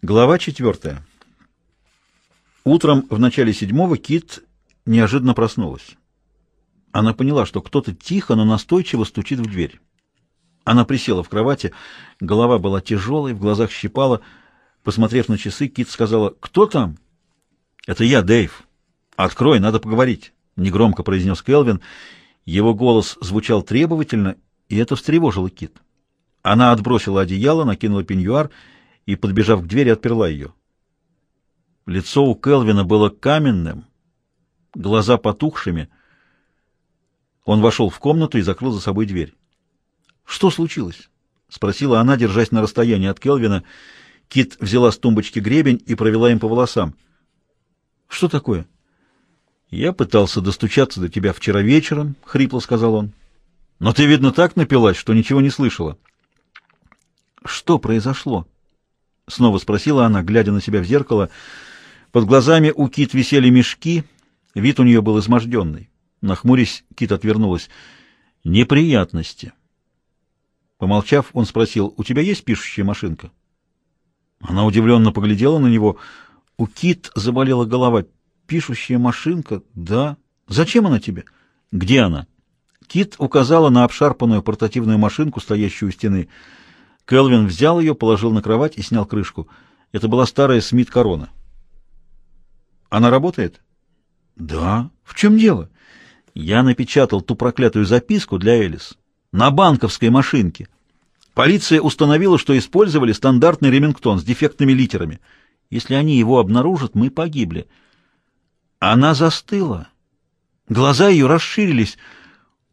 Глава четвертая. Утром в начале седьмого Кит неожиданно проснулась. Она поняла, что кто-то тихо, но настойчиво стучит в дверь. Она присела в кровати, голова была тяжелой, в глазах щипала. Посмотрев на часы, Кит сказала, «Кто там?» «Это я, Дэйв. Открой, надо поговорить», — негромко произнес Келвин. Его голос звучал требовательно, и это встревожило Кит. Она отбросила одеяло, накинула пеньюар и и, подбежав к двери, отперла ее. Лицо у Келвина было каменным, глаза потухшими. Он вошел в комнату и закрыл за собой дверь. «Что случилось?» — спросила она, держась на расстоянии от Келвина. Кит взяла с тумбочки гребень и провела им по волосам. «Что такое?» «Я пытался достучаться до тебя вчера вечером», — хрипло сказал он. «Но ты, видно, так напилась, что ничего не слышала». «Что произошло?» — снова спросила она, глядя на себя в зеркало. Под глазами у Кит висели мешки, вид у нее был изможденный. Нахмурясь, Кит отвернулась. «Неприятности». Помолчав, он спросил, «У тебя есть пишущая машинка?» Она удивленно поглядела на него. У Кит заболела голова. «Пишущая машинка? Да. Зачем она тебе?» «Где она?» Кит указала на обшарпанную портативную машинку, стоящую у стены. Келвин взял ее, положил на кровать и снял крышку. Это была старая Смит Корона. «Она работает?» «Да. В чем дело?» «Я напечатал ту проклятую записку для Элис. На банковской машинке. Полиция установила, что использовали стандартный ремингтон с дефектными литерами. Если они его обнаружат, мы погибли». Она застыла. Глаза ее расширились —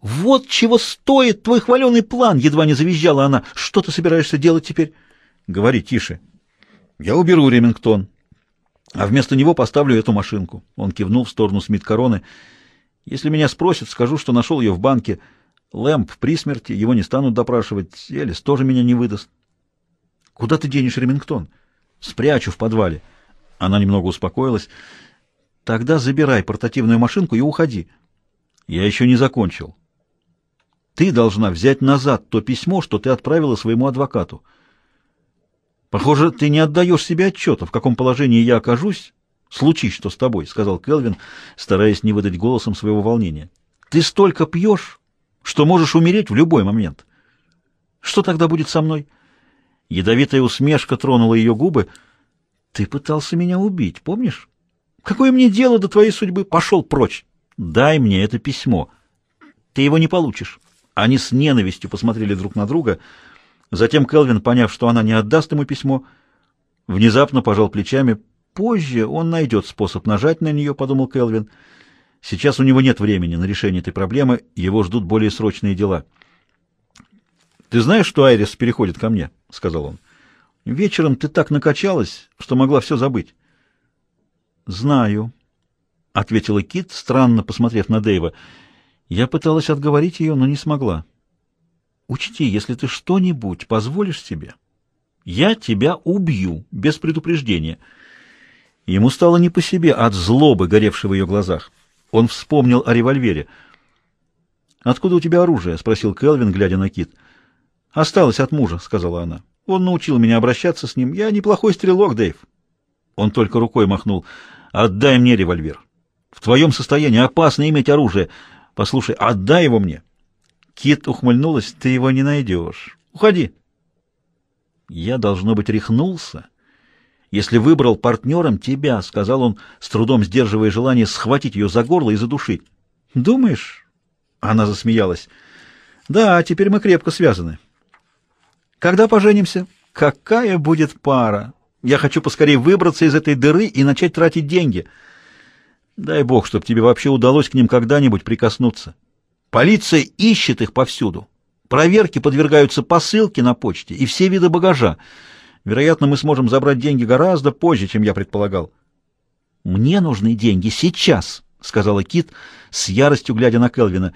«Вот чего стоит твой хваленый план!» — едва не завизжала она. «Что ты собираешься делать теперь?» «Говори тише». «Я уберу Ремингтон, а вместо него поставлю эту машинку». Он кивнул в сторону Смит-Короны. «Если меня спросят, скажу, что нашел ее в банке. Лэмп при смерти, его не станут допрашивать. Элис тоже меня не выдаст». «Куда ты денешь Ремингтон?» «Спрячу в подвале». Она немного успокоилась. «Тогда забирай портативную машинку и уходи». «Я еще не закончил». Ты должна взять назад то письмо, что ты отправила своему адвокату. Похоже, ты не отдаешь себе отчета, в каком положении я окажусь, случись что с тобой, — сказал Келвин, стараясь не выдать голосом своего волнения. Ты столько пьешь, что можешь умереть в любой момент. Что тогда будет со мной? Ядовитая усмешка тронула ее губы. Ты пытался меня убить, помнишь? Какое мне дело до твоей судьбы? Пошел прочь. Дай мне это письмо. Ты его не получишь. Они с ненавистью посмотрели друг на друга. Затем Келвин, поняв, что она не отдаст ему письмо, внезапно пожал плечами. «Позже он найдет способ нажать на нее», — подумал Келвин. «Сейчас у него нет времени на решение этой проблемы, его ждут более срочные дела». «Ты знаешь, что Айрис переходит ко мне?» — сказал он. «Вечером ты так накачалась, что могла все забыть». «Знаю», — ответила Кит, странно посмотрев на Дэйва. Я пыталась отговорить ее, но не смогла. Учти, если ты что-нибудь позволишь себе, я тебя убью без предупреждения. Ему стало не по себе от злобы, горевшей в ее глазах. Он вспомнил о револьвере. «Откуда у тебя оружие?» — спросил Келвин, глядя на Кит. «Осталось от мужа», — сказала она. «Он научил меня обращаться с ним. Я неплохой стрелок, Дэйв». Он только рукой махнул. «Отдай мне револьвер. В твоем состоянии опасно иметь оружие. Послушай, отдай его мне. Кит ухмыльнулась. Ты его не найдешь. Уходи. Я, должно быть, рехнулся. Если выбрал партнером тебя, — сказал он, с трудом сдерживая желание схватить ее за горло и задушить. Думаешь? Она засмеялась. Да, теперь мы крепко связаны. Когда поженимся? Какая будет пара? Я хочу поскорее выбраться из этой дыры и начать тратить деньги — Дай бог, чтобы тебе вообще удалось к ним когда-нибудь прикоснуться. Полиция ищет их повсюду. Проверки подвергаются посылке на почте и все виды багажа. Вероятно, мы сможем забрать деньги гораздо позже, чем я предполагал. «Мне нужны деньги сейчас», — сказала Кит, с яростью глядя на Келвина.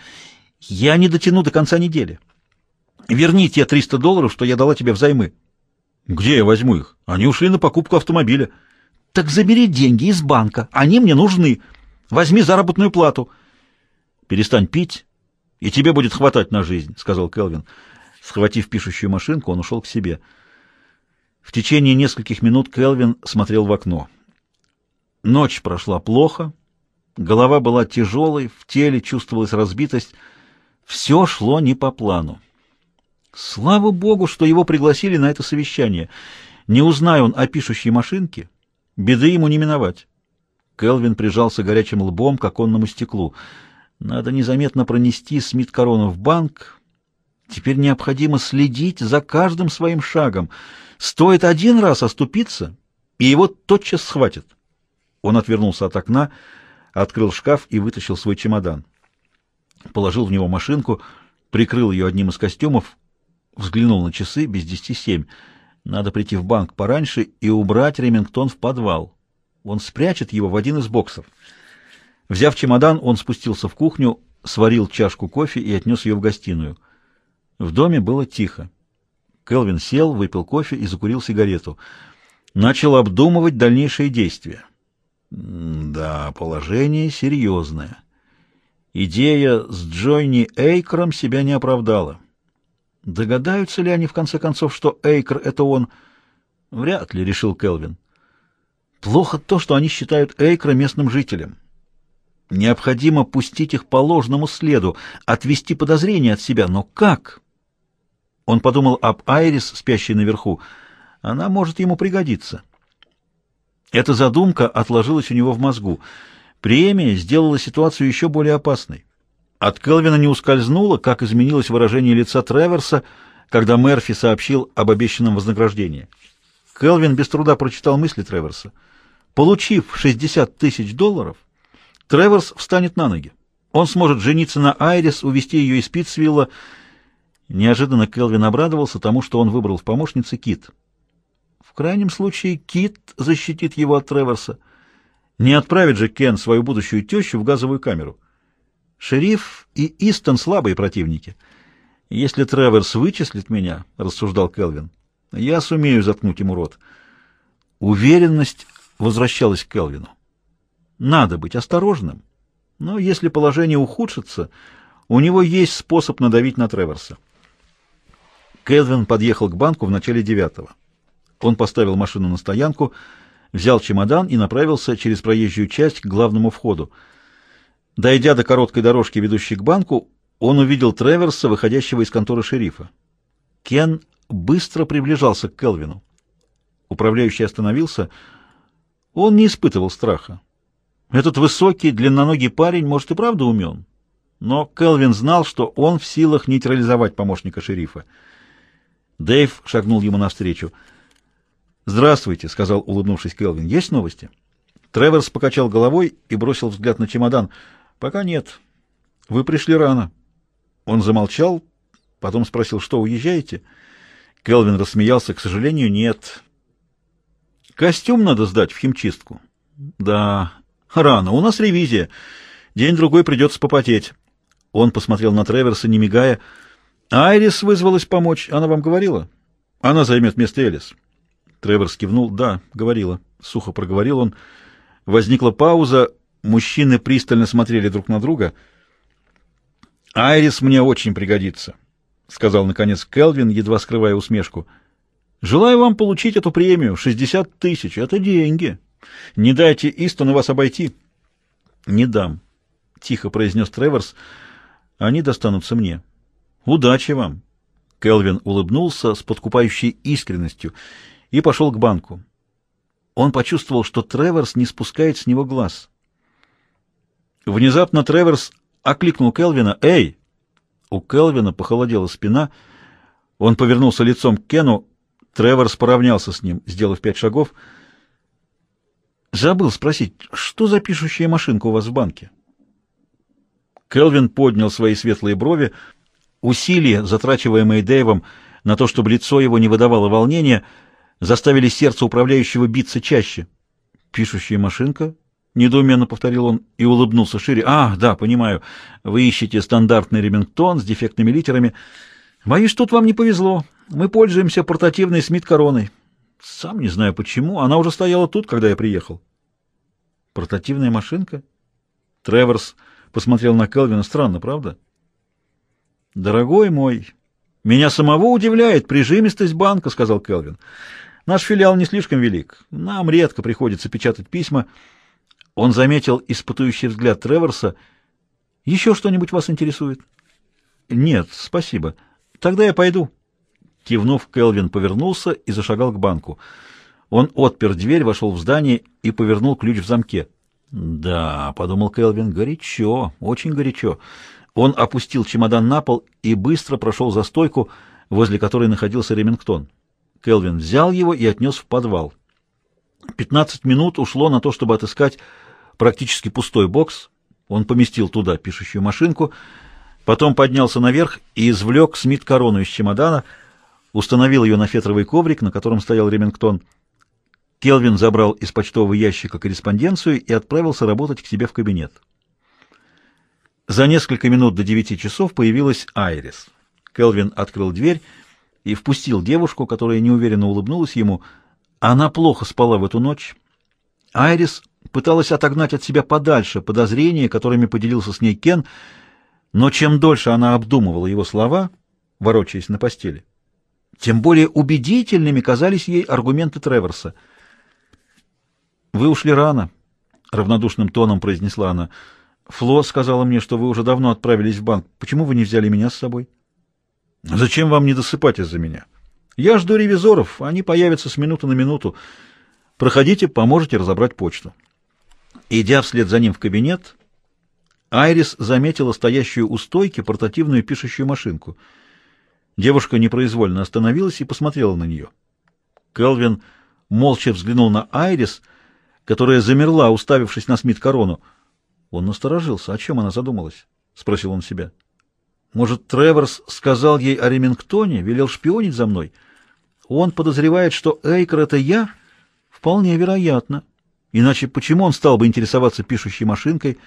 «Я не дотяну до конца недели. Верни те 300 долларов, что я дала тебе взаймы». «Где я возьму их? Они ушли на покупку автомобиля». Так забери деньги из банка, они мне нужны. Возьми заработную плату. Перестань пить, и тебе будет хватать на жизнь, сказал Келвин. Схватив пишущую машинку, он ушел к себе. В течение нескольких минут Келвин смотрел в окно. Ночь прошла плохо, голова была тяжелой, в теле чувствовалась разбитость. Все шло не по плану. Слава богу, что его пригласили на это совещание. Не узнай он о пишущей машинке, беды ему не миновать. Келвин прижался горячим лбом к оконному стеклу. Надо незаметно пронести Смит Корону в банк. Теперь необходимо следить за каждым своим шагом. Стоит один раз оступиться, и его тотчас схватят. Он отвернулся от окна, открыл шкаф и вытащил свой чемодан. Положил в него машинку, прикрыл ее одним из костюмов, взглянул на часы без десяти семь. Надо прийти в банк пораньше и убрать Ремингтон в подвал. Он спрячет его в один из боксов. Взяв чемодан, он спустился в кухню, сварил чашку кофе и отнес ее в гостиную. В доме было тихо. Келвин сел, выпил кофе и закурил сигарету. Начал обдумывать дальнейшие действия. Да, положение серьезное. Идея с Джойни Эйкром себя не оправдала. Догадаются ли они в конце концов, что Эйкр — это он? Вряд ли, — решил Келвин. Плохо то, что они считают Эйкра местным жителем. Необходимо пустить их по ложному следу, отвести подозрения от себя. Но как? Он подумал об Айрис, спящей наверху. Она может ему пригодиться. Эта задумка отложилась у него в мозгу. Премия сделала ситуацию еще более опасной. От Келвина не ускользнуло, как изменилось выражение лица Треверса, когда Мерфи сообщил об обещанном вознаграждении. Келвин без труда прочитал мысли Треверса. Получив 60 тысяч долларов, Треверс встанет на ноги. Он сможет жениться на Айрис, увезти ее из Питцвилла. Неожиданно Келвин обрадовался тому, что он выбрал в помощнице Кит. В крайнем случае Кит защитит его от Треверса. Не отправит же Кен свою будущую тещу в газовую камеру. Шериф и Истон слабые противники. Если Треверс вычислит меня, — рассуждал Келвин, — я сумею заткнуть ему рот. Уверенность возвращалась к Келвину. Надо быть осторожным, но если положение ухудшится, у него есть способ надавить на Треверса. Келвин подъехал к банку в начале девятого. Он поставил машину на стоянку, взял чемодан и направился через проезжую часть к главному входу. Дойдя до короткой дорожки, ведущей к банку, он увидел Треверса, выходящего из конторы шерифа. Кен быстро приближался к Келвину. Управляющий остановился. Он не испытывал страха. Этот высокий, длинноногий парень, может, и правда умен. Но Келвин знал, что он в силах нейтрализовать помощника шерифа. Дэйв шагнул ему навстречу. «Здравствуйте», — сказал, улыбнувшись Келвин. «Есть новости?» Треверс покачал головой и бросил взгляд на чемодан. «Пока нет. Вы пришли рано». Он замолчал, потом спросил, что, уезжаете? Келвин рассмеялся. «К сожалению, нет. Костюм надо сдать в химчистку». «Да, рано. У нас ревизия. День-другой придется попотеть». Он посмотрел на Треверса, не мигая. «Айрис вызвалась помочь. Она вам говорила?» «Она займет место Элис». Тревор кивнул. «Да, говорила». Сухо проговорил он. Возникла пауза. Мужчины пристально смотрели друг на друга. «Айрис мне очень пригодится», — сказал, наконец, Келвин, едва скрывая усмешку. «Желаю вам получить эту премию. Шестьдесят тысяч. Это деньги. Не дайте Истону вас обойти». «Не дам», — тихо произнес Треворс. «Они достанутся мне. Удачи вам». Келвин улыбнулся с подкупающей искренностью и пошел к банку. Он почувствовал, что Треворс не спускает с него глаз. Внезапно Треворс окликнул Келвина «Эй!». У Келвина похолодела спина. Он повернулся лицом к Кену. Треворс поравнялся с ним, сделав пять шагов. «Забыл спросить, что за пишущая машинка у вас в банке?» Келвин поднял свои светлые брови. Усилия, затрачиваемые Дэйвом на то, чтобы лицо его не выдавало волнения, — заставили сердце управляющего биться чаще. «Пишущая машинка?» — недоуменно повторил он и улыбнулся шире. «А, да, понимаю. Вы ищете стандартный ремингтон с дефектными литерами. Боюсь, тут вам не повезло. Мы пользуемся портативной Смит-короной. Сам не знаю почему. Она уже стояла тут, когда я приехал». «Портативная машинка?» Треворс посмотрел на Келвина. «Странно, правда?» «Дорогой мой, меня самого удивляет прижимистость банка», — сказал Келвин. Наш филиал не слишком велик. Нам редко приходится печатать письма. Он заметил испытующий взгляд Треворса. Еще что-нибудь вас интересует? Нет, спасибо. Тогда я пойду. Кивнув, Келвин повернулся и зашагал к банку. Он отпер дверь, вошел в здание и повернул ключ в замке. «Да», — подумал Келвин, — «горячо, очень горячо». Он опустил чемодан на пол и быстро прошел за стойку, возле которой находился Ремингтон. Келвин взял его и отнес в подвал. Пятнадцать минут ушло на то, чтобы отыскать практически пустой бокс. Он поместил туда пишущую машинку, потом поднялся наверх и извлек Смит-корону из чемодана, установил ее на фетровый коврик, на котором стоял Ремингтон. Келвин забрал из почтового ящика корреспонденцию и отправился работать к себе в кабинет. За несколько минут до девяти часов появилась Айрис. Келвин открыл дверь и впустил девушку, которая неуверенно улыбнулась ему. Она плохо спала в эту ночь. Айрис пыталась отогнать от себя подальше подозрения, которыми поделился с ней Кен, но чем дольше она обдумывала его слова, ворочаясь на постели, тем более убедительными казались ей аргументы Треворса. «Вы ушли рано», — равнодушным тоном произнесла она. «Фло сказала мне, что вы уже давно отправились в банк. Почему вы не взяли меня с собой?» Зачем вам не досыпать из-за меня? Я жду ревизоров, они появятся с минуты на минуту. Проходите, поможете разобрать почту. Идя вслед за ним в кабинет, Айрис заметила стоящую у стойки портативную пишущую машинку. Девушка непроизвольно остановилась и посмотрела на нее. Келвин молча взглянул на Айрис, которая замерла, уставившись на Смит-корону. Он насторожился. О чем она задумалась? — спросил он себя. — может, Треворс сказал ей о Ремингтоне, велел шпионить за мной? Он подозревает, что Эйкер — это я? Вполне вероятно. Иначе почему он стал бы интересоваться пишущей машинкой?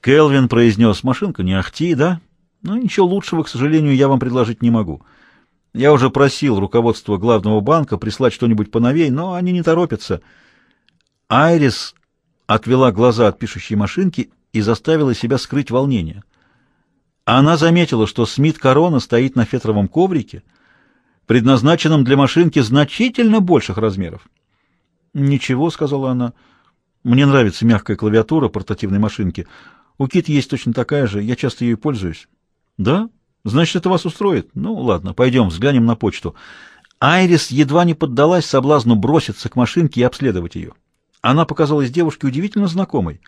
Келвин произнес, машинка не ахти, да? Но ничего лучшего, к сожалению, я вам предложить не могу. Я уже просил руководство главного банка прислать что-нибудь поновей, но они не торопятся. Айрис отвела глаза от пишущей машинки и заставила себя скрыть волнение. Она заметила, что Смит Корона стоит на фетровом коврике, предназначенном для машинки значительно больших размеров. «Ничего», — сказала она, — «мне нравится мягкая клавиатура портативной машинки. У Кит есть точно такая же, я часто ею пользуюсь». «Да? Значит, это вас устроит? Ну, ладно, пойдем, взглянем на почту». Айрис едва не поддалась соблазну броситься к машинке и обследовать ее. Она показалась девушке удивительно знакомой.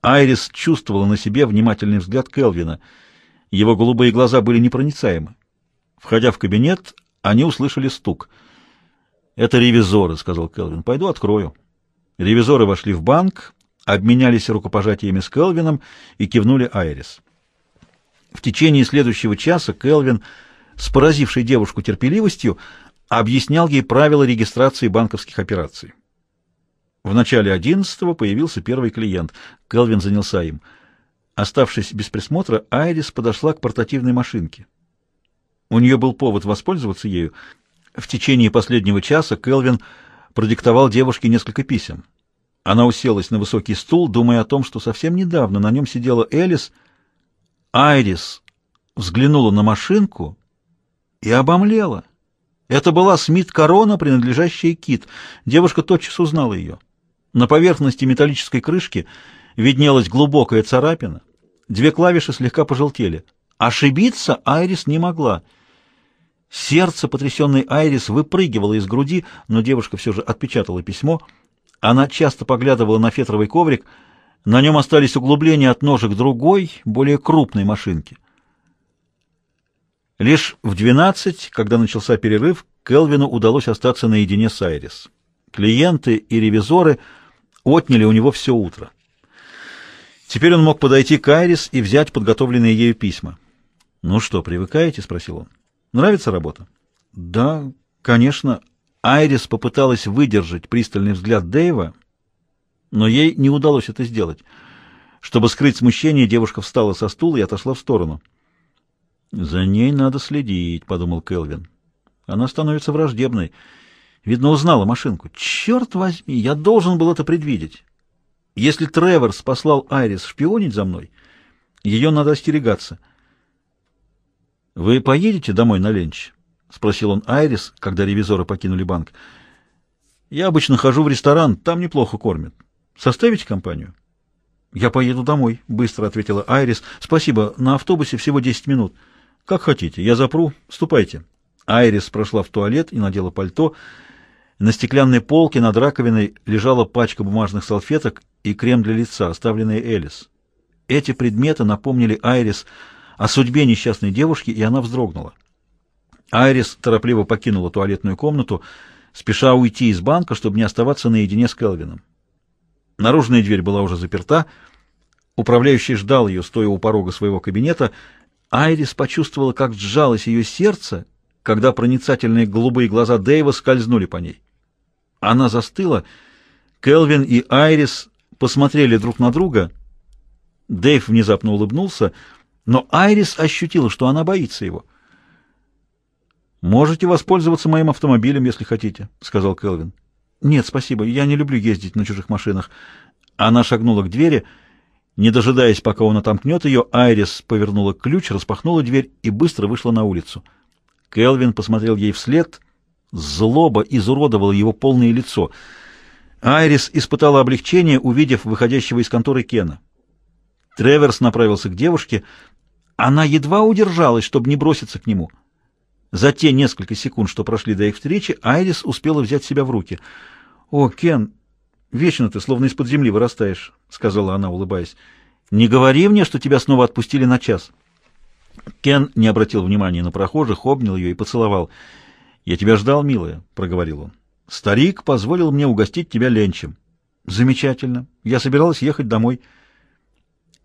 Айрис чувствовала на себе внимательный взгляд Келвина — его голубые глаза были непроницаемы. Входя в кабинет, они услышали стук. «Это ревизоры», — сказал Келвин. «Пойду открою». Ревизоры вошли в банк, обменялись рукопожатиями с Келвином и кивнули Айрис. В течение следующего часа Келвин, с поразившей девушку терпеливостью, объяснял ей правила регистрации банковских операций. В начале одиннадцатого появился первый клиент. Келвин занялся им — Оставшись без присмотра, Айрис подошла к портативной машинке. У нее был повод воспользоваться ею. В течение последнего часа Келвин продиктовал девушке несколько писем. Она уселась на высокий стул, думая о том, что совсем недавно на нем сидела Элис. Айрис взглянула на машинку и обомлела. Это была Смит Корона, принадлежащая Кит. Девушка тотчас узнала ее. На поверхности металлической крышки — виднелась глубокая царапина, две клавиши слегка пожелтели. Ошибиться Айрис не могла. Сердце потрясенной Айрис выпрыгивало из груди, но девушка все же отпечатала письмо. Она часто поглядывала на фетровый коврик. На нем остались углубления от ножек другой, более крупной машинки. Лишь в двенадцать, когда начался перерыв, Келвину удалось остаться наедине с Айрис. Клиенты и ревизоры отняли у него все утро. Теперь он мог подойти к Айрис и взять подготовленные ею письма. «Ну что, привыкаете?» — спросил он. «Нравится работа?» «Да, конечно». Айрис попыталась выдержать пристальный взгляд Дэйва, но ей не удалось это сделать. Чтобы скрыть смущение, девушка встала со стула и отошла в сторону. «За ней надо следить», — подумал Келвин. «Она становится враждебной. Видно, узнала машинку. Черт возьми, я должен был это предвидеть». Если Треворс послал Айрис шпионить за мной, ее надо остерегаться. «Вы поедете домой на ленч?» — спросил он Айрис, когда ревизоры покинули банк. Я обычно хожу в ресторан, там неплохо кормят. Составите компанию? Я поеду домой, быстро ответила Айрис. Спасибо, на автобусе всего 10 минут. Как хотите, я запру. Ступайте. Айрис прошла в туалет и надела пальто. На стеклянной полке над раковиной лежала пачка бумажных салфеток и крем для лица, оставленные Элис. Эти предметы напомнили Айрис о судьбе несчастной девушки, и она вздрогнула. Айрис торопливо покинула туалетную комнату, спеша уйти из банка, чтобы не оставаться наедине с Келвином. Наружная дверь была уже заперта. Управляющий ждал ее, стоя у порога своего кабинета. Айрис почувствовала, как сжалось ее сердце, когда проницательные голубые глаза Дэйва скользнули по ней. Она застыла. Келвин и Айрис посмотрели друг на друга — Дэйв внезапно улыбнулся, но Айрис ощутила, что она боится его. «Можете воспользоваться моим автомобилем, если хотите», — сказал Келвин. «Нет, спасибо, я не люблю ездить на чужих машинах». Она шагнула к двери. Не дожидаясь, пока он отомкнет ее, Айрис повернула ключ, распахнула дверь и быстро вышла на улицу. Келвин посмотрел ей вслед. Злоба изуродовала его полное лицо. Айрис испытала облегчение, увидев выходящего из конторы Кена. Треверс направился к девушке. Она едва удержалась, чтобы не броситься к нему. За те несколько секунд, что прошли до их встречи, Айрис успела взять себя в руки. «О, Кен, вечно ты словно из-под земли вырастаешь», — сказала она, улыбаясь. «Не говори мне, что тебя снова отпустили на час». Кен не обратил внимания на прохожих, обнял ее и поцеловал. «Я тебя ждал, милая», — проговорил он. «Старик позволил мне угостить тебя ленчем». «Замечательно. Я собиралась ехать домой».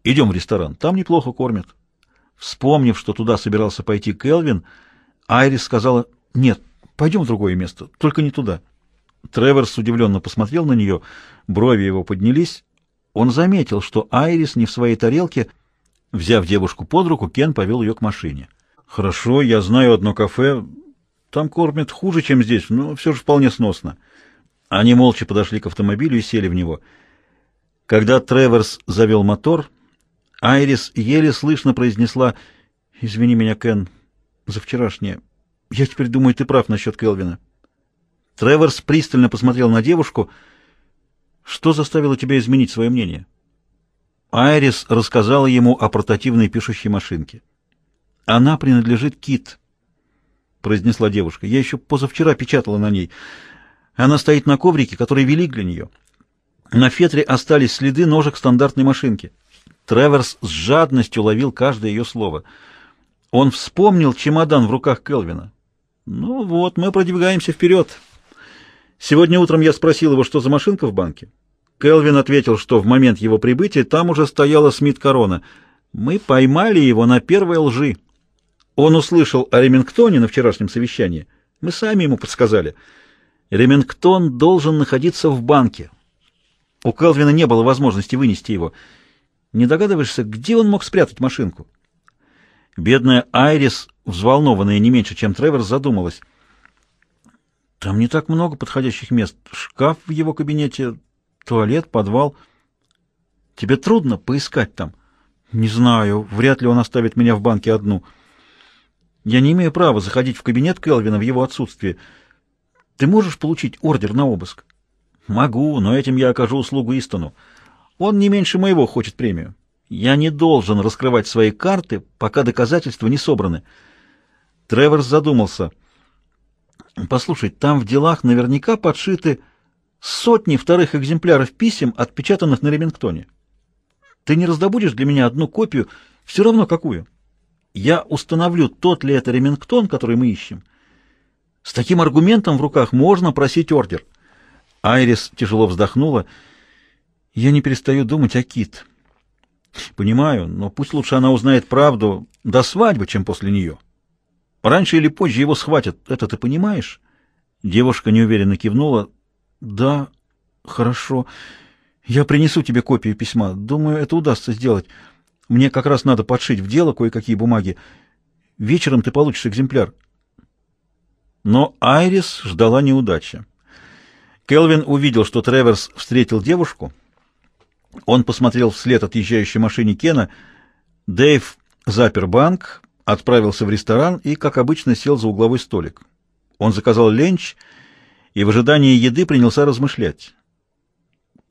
Идем в ресторан, там неплохо кормят. Вспомнив, что туда собирался пойти Келвин, Айрис сказала, нет, пойдем в другое место, только не туда. Треворс удивленно посмотрел на нее, брови его поднялись. Он заметил, что Айрис не в своей тарелке. Взяв девушку под руку, Кен повел ее к машине. «Хорошо, я знаю одно кафе. Там кормят хуже, чем здесь, но все же вполне сносно». Они молча подошли к автомобилю и сели в него. Когда Треворс завел мотор, Айрис еле слышно произнесла «Извини меня, Кен, за вчерашнее. Я теперь думаю, ты прав насчет Келвина». Треворс пристально посмотрел на девушку. «Что заставило тебя изменить свое мнение?» Айрис рассказала ему о портативной пишущей машинке. «Она принадлежит Кит», — произнесла девушка. «Я еще позавчера печатала на ней. Она стоит на коврике, который велик для нее. На фетре остались следы ножек стандартной машинки». Треверс с жадностью ловил каждое ее слово. Он вспомнил чемодан в руках Келвина. «Ну вот, мы продвигаемся вперед». Сегодня утром я спросил его, что за машинка в банке. Келвин ответил, что в момент его прибытия там уже стояла Смит Корона. Мы поймали его на первой лжи. Он услышал о Ремингтоне на вчерашнем совещании. Мы сами ему подсказали. Ремингтон должен находиться в банке. У Келвина не было возможности вынести его. Не догадываешься, где он мог спрятать машинку? Бедная Айрис, взволнованная не меньше, чем Тревор, задумалась. Там не так много подходящих мест. Шкаф в его кабинете, туалет, подвал. Тебе трудно поискать там? Не знаю, вряд ли он оставит меня в банке одну. Я не имею права заходить в кабинет Келвина в его отсутствие. Ты можешь получить ордер на обыск? Могу, но этим я окажу услугу Истону. Он не меньше моего хочет премию. Я не должен раскрывать свои карты, пока доказательства не собраны. Треворс задумался. Послушай, там в делах наверняка подшиты сотни вторых экземпляров писем, отпечатанных на Ремингтоне. Ты не раздобудешь для меня одну копию, все равно какую. Я установлю, тот ли это Ремингтон, который мы ищем. С таким аргументом в руках можно просить ордер. Айрис тяжело вздохнула. Я не перестаю думать о Кит. Понимаю, но пусть лучше она узнает правду до свадьбы, чем после нее. Раньше или позже его схватят, это ты понимаешь? Девушка неуверенно кивнула. Да, хорошо. Я принесу тебе копию письма. Думаю, это удастся сделать. Мне как раз надо подшить в дело кое-какие бумаги. Вечером ты получишь экземпляр. Но Айрис ждала неудачи. Келвин увидел, что Треверс встретил девушку — он посмотрел вслед отъезжающей машине Кена. Дэйв запер банк, отправился в ресторан и, как обычно, сел за угловой столик. Он заказал ленч и в ожидании еды принялся размышлять.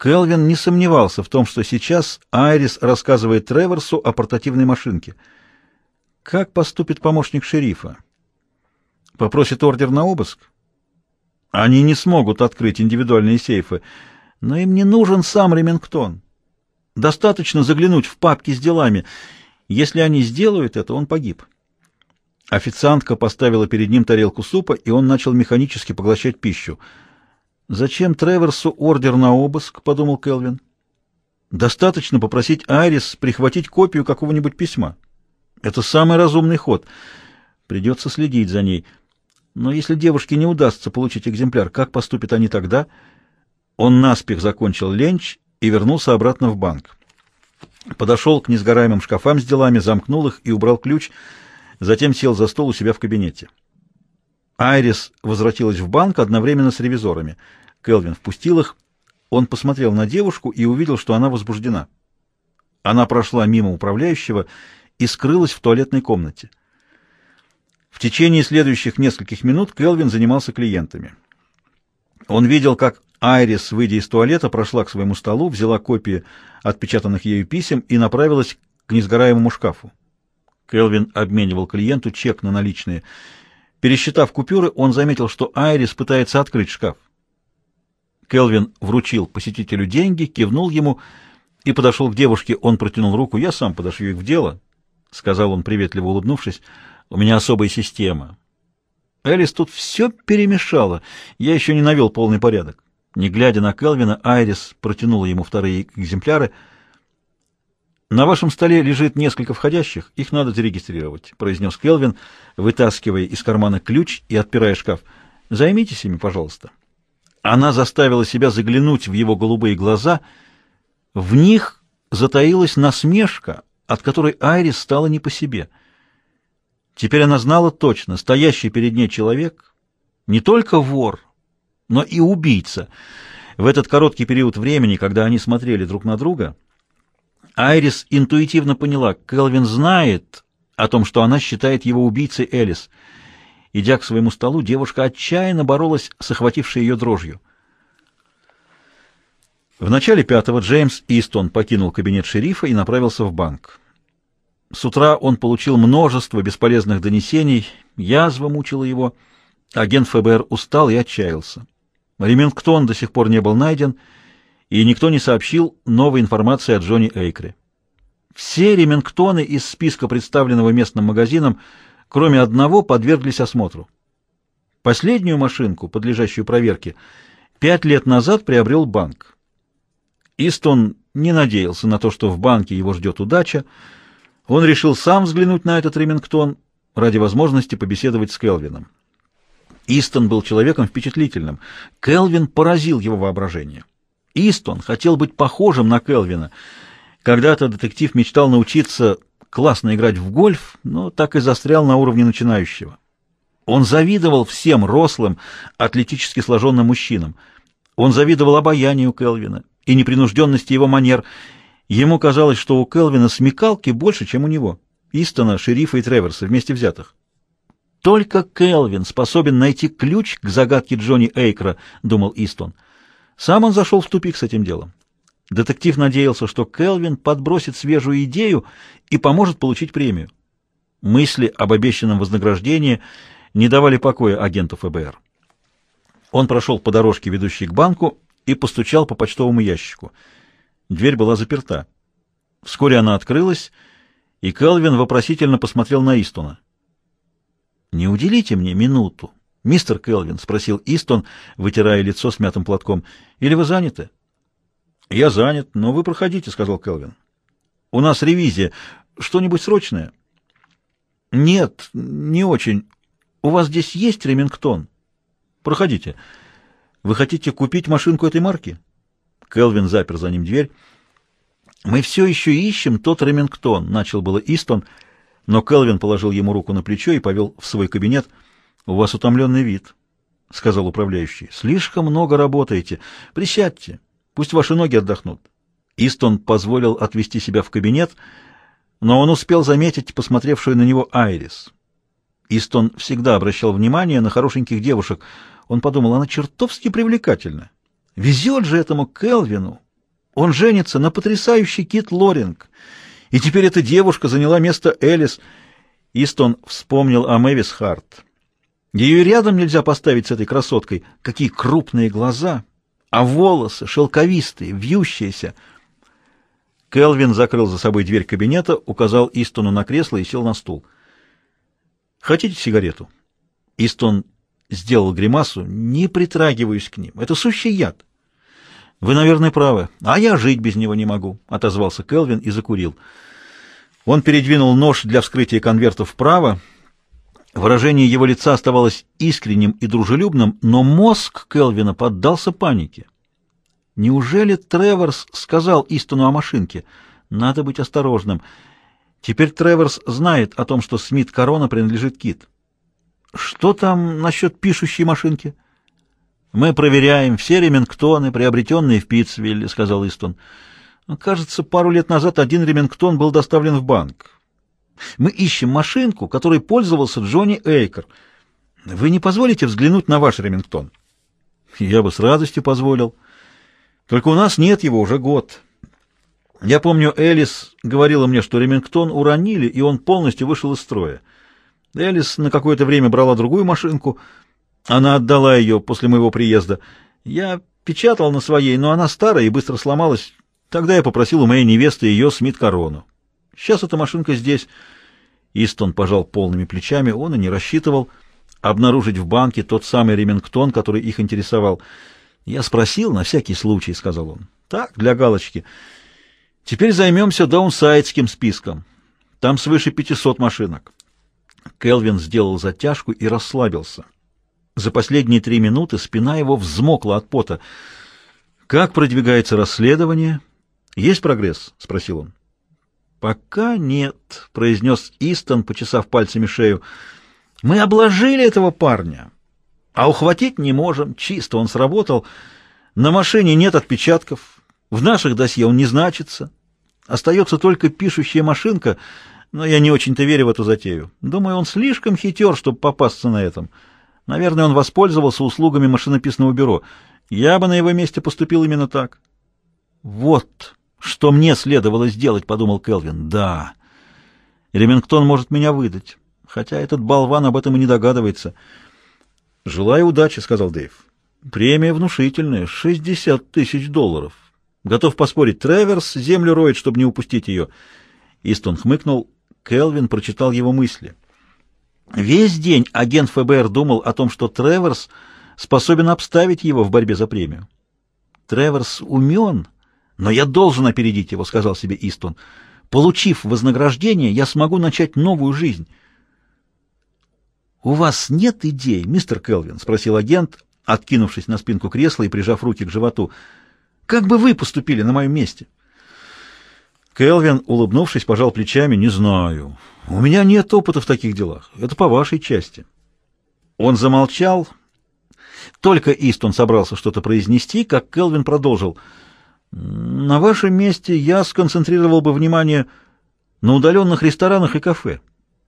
Келвин не сомневался в том, что сейчас Айрис рассказывает Треворсу о портативной машинке. Как поступит помощник шерифа? Попросит ордер на обыск? Они не смогут открыть индивидуальные сейфы, но им не нужен сам Ремингтон. Достаточно заглянуть в папки с делами. Если они сделают это, он погиб. Официантка поставила перед ним тарелку супа, и он начал механически поглощать пищу. «Зачем Треверсу ордер на обыск?» — подумал Келвин. «Достаточно попросить Айрис прихватить копию какого-нибудь письма. Это самый разумный ход. Придется следить за ней. Но если девушке не удастся получить экземпляр, как поступят они тогда?» Он наспех закончил ленч и вернулся обратно в банк. Подошел к несгораемым шкафам с делами, замкнул их и убрал ключ, затем сел за стол у себя в кабинете. Айрис возвратилась в банк одновременно с ревизорами. Келвин впустил их. Он посмотрел на девушку и увидел, что она возбуждена. Она прошла мимо управляющего и скрылась в туалетной комнате. В течение следующих нескольких минут Келвин занимался клиентами. Он видел, как Айрис, выйдя из туалета, прошла к своему столу, взяла копии отпечатанных ею писем и направилась к несгораемому шкафу. Келвин обменивал клиенту чек на наличные. Пересчитав купюры, он заметил, что Айрис пытается открыть шкаф. Келвин вручил посетителю деньги, кивнул ему и подошел к девушке. Он протянул руку. «Я сам подошью их в дело», — сказал он, приветливо улыбнувшись. «У меня особая система. Элис тут все перемешала. Я еще не навел полный порядок». Не глядя на Келвина, Айрис протянула ему вторые экземпляры. «На вашем столе лежит несколько входящих, их надо зарегистрировать», — произнес Келвин, вытаскивая из кармана ключ и отпирая шкаф. «Займитесь ими, пожалуйста». Она заставила себя заглянуть в его голубые глаза. В них затаилась насмешка, от которой Айрис стала не по себе. Теперь она знала точно, стоящий перед ней человек не только вор, но и убийца. В этот короткий период времени, когда они смотрели друг на друга, Айрис интуитивно поняла, Келвин знает о том, что она считает его убийцей Элис. Идя к своему столу, девушка отчаянно боролась с охватившей ее дрожью. В начале пятого Джеймс Истон покинул кабинет шерифа и направился в банк. С утра он получил множество бесполезных донесений, язва мучила его, агент ФБР устал и отчаялся. Ремингтон до сих пор не был найден, и никто не сообщил новой информации о Джонни Эйкре. Все ремингтоны из списка, представленного местным магазином, кроме одного, подверглись осмотру. Последнюю машинку, подлежащую проверке, пять лет назад приобрел банк. Истон не надеялся на то, что в банке его ждет удача. Он решил сам взглянуть на этот ремингтон ради возможности побеседовать с Келвином. Истон был человеком впечатлительным. Келвин поразил его воображение. Истон хотел быть похожим на Келвина. Когда-то детектив мечтал научиться классно играть в гольф, но так и застрял на уровне начинающего. Он завидовал всем рослым, атлетически сложенным мужчинам. Он завидовал обаянию Келвина и непринужденности его манер. Ему казалось, что у Келвина смекалки больше, чем у него. Истона, шерифа и Треверса вместе взятых. Только Келвин способен найти ключ к загадке Джонни Эйкра, думал Истон. Сам он зашел в тупик с этим делом. Детектив надеялся, что Келвин подбросит свежую идею и поможет получить премию. Мысли об обещанном вознаграждении не давали покоя агенту ФБР. Он прошел по дорожке, ведущей к банку, и постучал по почтовому ящику. Дверь была заперта. Вскоре она открылась, и Келвин вопросительно посмотрел на Истона. «Не уделите мне минуту, мистер Келвин?» — спросил Истон, вытирая лицо смятым платком. «Или вы заняты?» «Я занят, но вы проходите», — сказал Келвин. «У нас ревизия. Что-нибудь срочное?» «Нет, не очень. У вас здесь есть Ремингтон?» «Проходите. Вы хотите купить машинку этой марки?» Келвин запер за ним дверь. «Мы все еще ищем тот Ремингтон», — начал было Истон, — но Келвин положил ему руку на плечо и повел в свой кабинет. «У вас утомленный вид», — сказал управляющий. «Слишком много работаете. Присядьте. Пусть ваши ноги отдохнут». Истон позволил отвести себя в кабинет, но он успел заметить посмотревшую на него Айрис. Истон всегда обращал внимание на хорошеньких девушек. Он подумал, она чертовски привлекательна. Везет же этому Келвину. Он женится на потрясающей Кит Лоринг. И теперь эта девушка заняла место Элис. Истон вспомнил о Мэвис Харт. Ее рядом нельзя поставить с этой красоткой. Какие крупные глаза, а волосы шелковистые, вьющиеся. Келвин закрыл за собой дверь кабинета, указал Истону на кресло и сел на стул. «Хотите сигарету?» Истон сделал гримасу. «Не притрагиваюсь к ним. Это сущий яд». «Вы, наверное, правы. А я жить без него не могу», — отозвался Келвин и закурил. Он передвинул нож для вскрытия конвертов вправо. Выражение его лица оставалось искренним и дружелюбным, но мозг Келвина поддался панике. Неужели Треворс сказал Истону о машинке? Надо быть осторожным. Теперь Треворс знает о том, что Смит Корона принадлежит Кит. Что там насчет пишущей машинки? Мы проверяем все ремингтоны, приобретенные в Питцвилле, сказал Истон. Кажется, пару лет назад один ремингтон был доставлен в банк. Мы ищем машинку, которой пользовался Джонни Эйкер. Вы не позволите взглянуть на ваш ремингтон? Я бы с радостью позволил. Только у нас нет его уже год. Я помню, Элис говорила мне, что Ремингтон уронили, и он полностью вышел из строя. Элис на какое-то время брала другую машинку. Она отдала ее после моего приезда. Я печатал на своей, но она старая и быстро сломалась. Тогда я попросил у моей невесты ее Смит-корону. Сейчас эта машинка здесь. Истон пожал полными плечами. Он и не рассчитывал обнаружить в банке тот самый Ремингтон, который их интересовал. Я спросил на всякий случай, сказал он. Так, для галочки. Теперь займемся даунсайдским списком. Там свыше 500 машинок. Келвин сделал затяжку и расслабился. За последние три минуты спина его взмокла от пота. «Как продвигается расследование? Есть прогресс?» — спросил он. «Пока нет», — произнес Истон, почесав пальцами шею. «Мы обложили этого парня. А ухватить не можем, чисто он сработал. На машине нет отпечатков, в наших досье он не значится. Остается только пишущая машинка, но я не очень-то верю в эту затею. Думаю, он слишком хитер, чтобы попасться на этом. Наверное, он воспользовался услугами машинописного бюро. Я бы на его месте поступил именно так. Вот что мне следовало сделать, подумал Келвин. Да. Ремингтон может меня выдать, хотя этот болван об этом и не догадывается. «Желаю удачи», — сказал Дэйв. «Премия внушительная — 60 тысяч долларов. Готов поспорить, Треверс землю роет, чтобы не упустить ее». Истон хмыкнул. Келвин прочитал его мысли. Весь день агент ФБР думал о том, что Треверс способен обставить его в борьбе за премию. «Треверс умен, но я должен опередить его», — сказал себе Истон. «Получив вознаграждение, я смогу начать новую жизнь». «У вас нет идей, мистер Келвин?» — спросил агент, откинувшись на спинку кресла и прижав руки к животу. «Как бы вы поступили на моем месте?» Келвин, улыбнувшись, пожал плечами. «Не знаю. У меня нет опыта в таких делах. Это по вашей части». Он замолчал. Только Истон собрался что-то произнести, как Келвин продолжил. «На вашем месте я сконцентрировал бы внимание на удаленных ресторанах и кафе,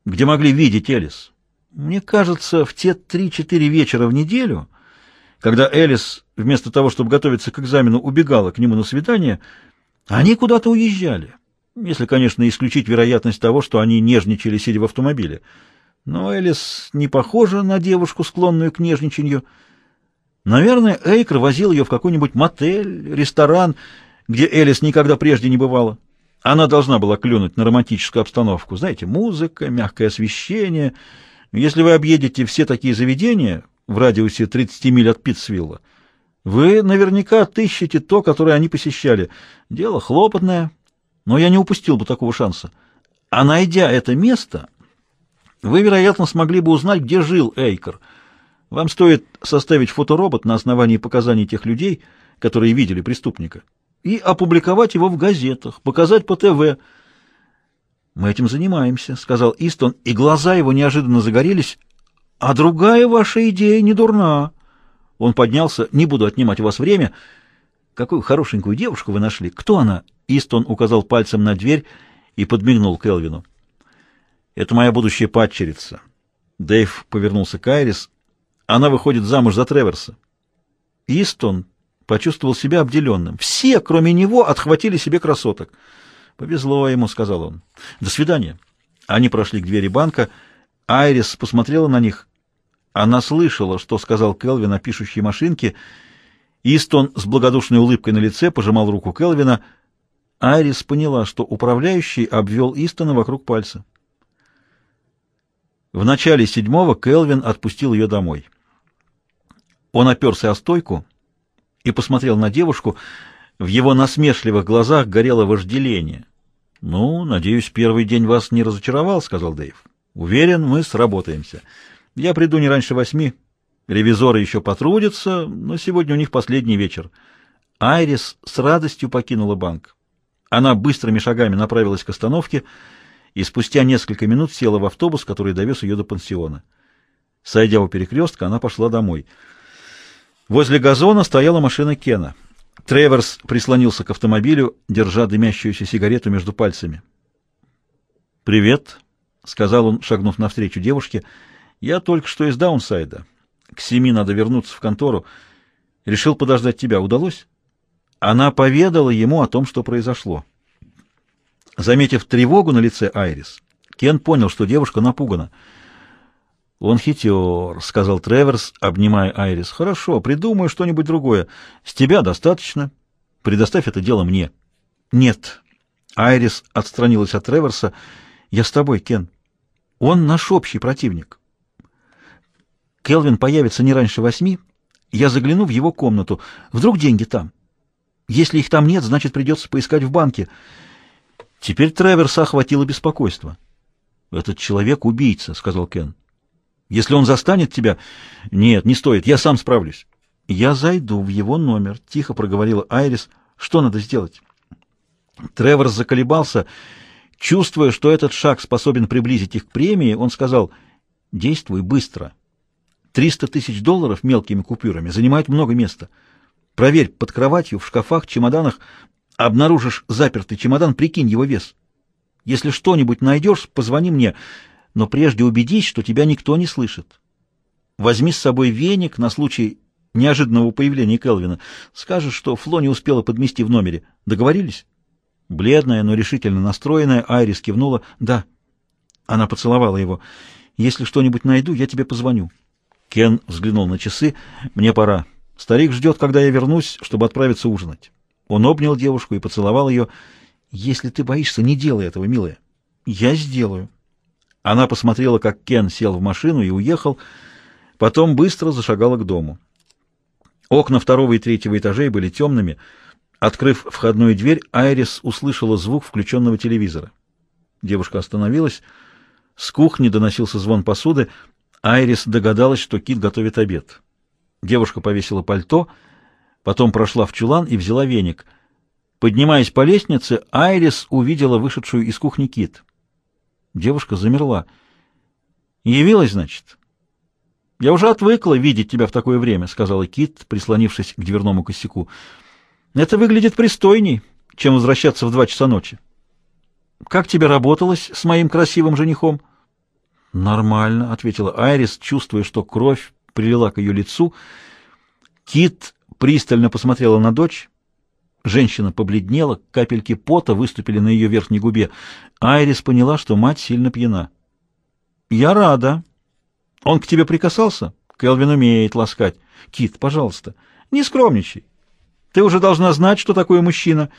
где могли видеть Элис. Мне кажется, в те три-четыре вечера в неделю, когда Элис, вместо того, чтобы готовиться к экзамену, убегала к нему на свидание, они куда-то уезжали. Если, конечно, исключить вероятность того, что они нежничали, сидя в автомобиле. Но Элис не похожа на девушку, склонную к нежничанию. Наверное, Эйкер возил ее в какой-нибудь мотель, ресторан, где Элис никогда прежде не бывала. Она должна была клюнуть на романтическую обстановку. Знаете, музыка, мягкое освещение — если вы объедете все такие заведения в радиусе 30 миль от Питтсвилла, вы наверняка отыщете то, которое они посещали. Дело хлопотное, но я не упустил бы такого шанса. А найдя это место, вы, вероятно, смогли бы узнать, где жил Эйкер. Вам стоит составить фоторобот на основании показаний тех людей, которые видели преступника, и опубликовать его в газетах, показать по ТВ, «Мы этим занимаемся», — сказал Истон, и глаза его неожиданно загорелись. «А другая ваша идея не дурна». Он поднялся. «Не буду отнимать у вас время. Какую хорошенькую девушку вы нашли? Кто она?» Истон указал пальцем на дверь и подмигнул Келвину. «Это моя будущая падчерица». Дэйв повернулся к Айрис. «Она выходит замуж за Треверса». Истон почувствовал себя обделенным. Все, кроме него, отхватили себе красоток. «Повезло ему», — сказал он. «До свидания». Они прошли к двери банка. Айрис посмотрела на них. Она слышала, что сказал Келвин о пишущей машинке. Истон с благодушной улыбкой на лице пожимал руку Келвина. Айрис поняла, что управляющий обвел Истона вокруг пальца. В начале седьмого Келвин отпустил ее домой. Он оперся о стойку и посмотрел на девушку. В его насмешливых глазах горело вожделение. «Ну, надеюсь, первый день вас не разочаровал», — сказал Дэйв. «Уверен, мы сработаемся. Я приду не раньше восьми. Ревизоры еще потрудятся, но сегодня у них последний вечер». Айрис с радостью покинула банк. Она быстрыми шагами направилась к остановке и спустя несколько минут села в автобус, который довез ее до пансиона. Сойдя у перекрестка, она пошла домой. Возле газона стояла машина Кена — Треворс прислонился к автомобилю, держа дымящуюся сигарету между пальцами. «Привет», — сказал он, шагнув навстречу девушке. «Я только что из Даунсайда. К семи надо вернуться в контору. Решил подождать тебя. Удалось?» Она поведала ему о том, что произошло. Заметив тревогу на лице Айрис, Кен понял, что девушка напугана. «Он хитер», — сказал Треверс, обнимая Айрис. «Хорошо, придумаю что-нибудь другое. С тебя достаточно. Предоставь это дело мне». «Нет». Айрис отстранилась от Треверса. «Я с тобой, Кен. Он наш общий противник. Келвин появится не раньше восьми. Я загляну в его комнату. Вдруг деньги там? Если их там нет, значит, придется поискать в банке». Теперь Треверса охватило беспокойство. «Этот человек — убийца», — сказал Кен. Если он застанет тебя... Нет, не стоит, я сам справлюсь. Я зайду в его номер, — тихо проговорила Айрис. Что надо сделать? Тревор заколебался. Чувствуя, что этот шаг способен приблизить их к премии, он сказал, действуй быстро. Триста тысяч долларов мелкими купюрами занимает много места. Проверь под кроватью, в шкафах, чемоданах. Обнаружишь запертый чемодан, прикинь его вес. Если что-нибудь найдешь, позвони мне но прежде убедись, что тебя никто не слышит. Возьми с собой веник на случай неожиданного появления Келвина. Скажешь, что Фло не успела подмести в номере. Договорились? Бледная, но решительно настроенная, Айрис кивнула. «Да». Она поцеловала его. «Если что-нибудь найду, я тебе позвоню». Кен взглянул на часы. «Мне пора. Старик ждет, когда я вернусь, чтобы отправиться ужинать». Он обнял девушку и поцеловал ее. «Если ты боишься, не делай этого, милая». «Я сделаю». Она посмотрела, как Кен сел в машину и уехал, потом быстро зашагала к дому. Окна второго и третьего этажей были темными. Открыв входную дверь, Айрис услышала звук включенного телевизора. Девушка остановилась. С кухни доносился звон посуды. Айрис догадалась, что Кит готовит обед. Девушка повесила пальто, потом прошла в чулан и взяла веник. Поднимаясь по лестнице, Айрис увидела вышедшую из кухни Кит. Девушка замерла. «Явилась, значит?» «Я уже отвыкла видеть тебя в такое время», — сказала Кит, прислонившись к дверному косяку. «Это выглядит пристойней, чем возвращаться в два часа ночи». «Как тебе работалось с моим красивым женихом?» «Нормально», — ответила Айрис, чувствуя, что кровь прилила к ее лицу. Кит пристально посмотрела на дочь. Женщина побледнела, капельки пота выступили на ее верхней губе. Айрис поняла, что мать сильно пьяна. «Я рада. Он к тебе прикасался?» Келвин умеет ласкать. «Кит, пожалуйста, не скромничай. Ты уже должна знать, что такое мужчина.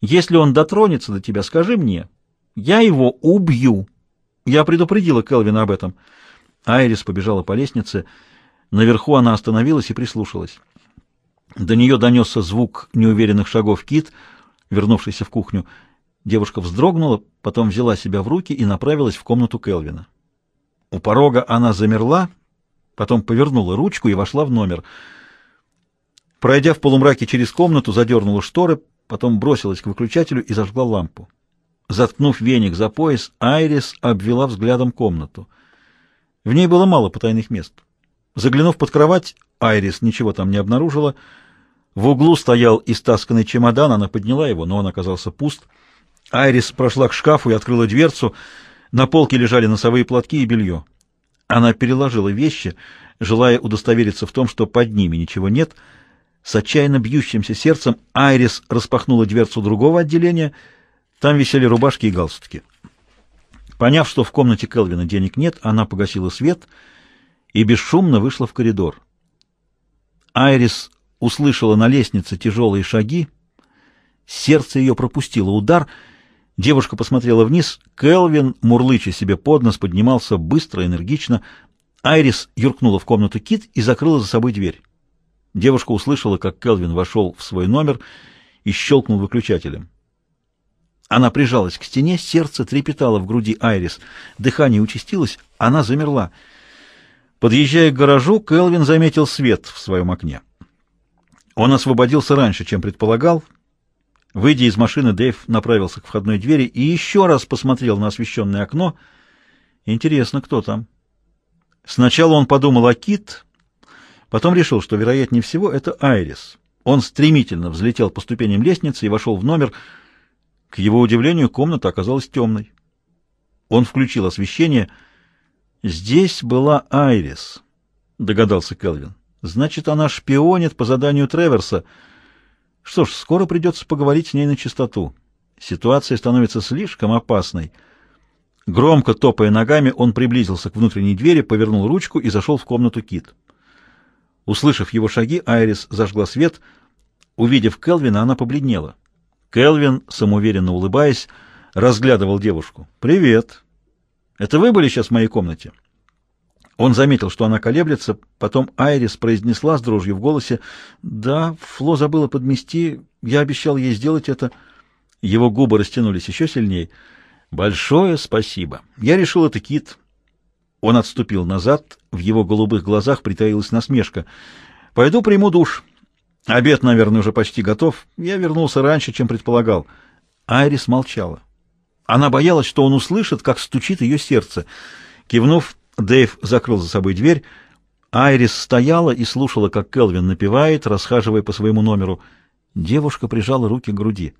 Если он дотронется до тебя, скажи мне. Я его убью». Я предупредила Келвина об этом. Айрис побежала по лестнице. Наверху она остановилась и прислушалась. До нее донесся звук неуверенных шагов Кит, вернувшийся в кухню. Девушка вздрогнула, потом взяла себя в руки и направилась в комнату Келвина. У порога она замерла, потом повернула ручку и вошла в номер. Пройдя в полумраке через комнату, задернула шторы, потом бросилась к выключателю и зажгла лампу. Заткнув веник за пояс, Айрис обвела взглядом комнату. В ней было мало потайных мест. Заглянув под кровать, Айрис ничего там не обнаружила — в углу стоял истасканный чемодан, она подняла его, но он оказался пуст. Айрис прошла к шкафу и открыла дверцу. На полке лежали носовые платки и белье. Она переложила вещи, желая удостовериться в том, что под ними ничего нет. С отчаянно бьющимся сердцем Айрис распахнула дверцу другого отделения. Там висели рубашки и галстуки. Поняв, что в комнате Келвина денег нет, она погасила свет и бесшумно вышла в коридор. Айрис услышала на лестнице тяжелые шаги. Сердце ее пропустило удар. Девушка посмотрела вниз. Келвин, мурлыча себе под нос, поднимался быстро, энергично. Айрис юркнула в комнату Кит и закрыла за собой дверь. Девушка услышала, как Келвин вошел в свой номер и щелкнул выключателем. Она прижалась к стене, сердце трепетало в груди Айрис, дыхание участилось, она замерла. Подъезжая к гаражу, Келвин заметил свет в своем окне. Он освободился раньше, чем предполагал. Выйдя из машины, Дэйв направился к входной двери и еще раз посмотрел на освещенное окно. Интересно, кто там? Сначала он подумал о Кит, потом решил, что, вероятнее всего, это Айрис. Он стремительно взлетел по ступеням лестницы и вошел в номер, к его удивлению, комната оказалась темной. Он включил освещение. «Здесь была Айрис», — догадался Келвин. «Значит, она шпионит по заданию Треверса. Что ж, скоро придется поговорить с ней на чистоту. Ситуация становится слишком опасной». Громко топая ногами, он приблизился к внутренней двери, повернул ручку и зашел в комнату Кит. Услышав его шаги, Айрис зажгла свет. Увидев Келвина, она побледнела. Келвин, самоуверенно улыбаясь, разглядывал девушку. «Привет! Это вы были сейчас в моей комнате?» Он заметил, что она колеблется, потом Айрис произнесла с дрожью в голосе, «Да, Фло забыла подмести, я обещал ей сделать это». Его губы растянулись еще сильнее. «Большое спасибо. Я решил, это Кит». Он отступил назад, в его голубых глазах притаилась насмешка. «Пойду приму душ». Обед, наверное, уже почти готов. Я вернулся раньше, чем предполагал. Айрис молчала. Она боялась, что он услышит, как стучит ее сердце. Кивнув, Дэйв закрыл за собой дверь. Айрис стояла и слушала, как Келвин напевает, расхаживая по своему номеру. Девушка прижала руки к груди.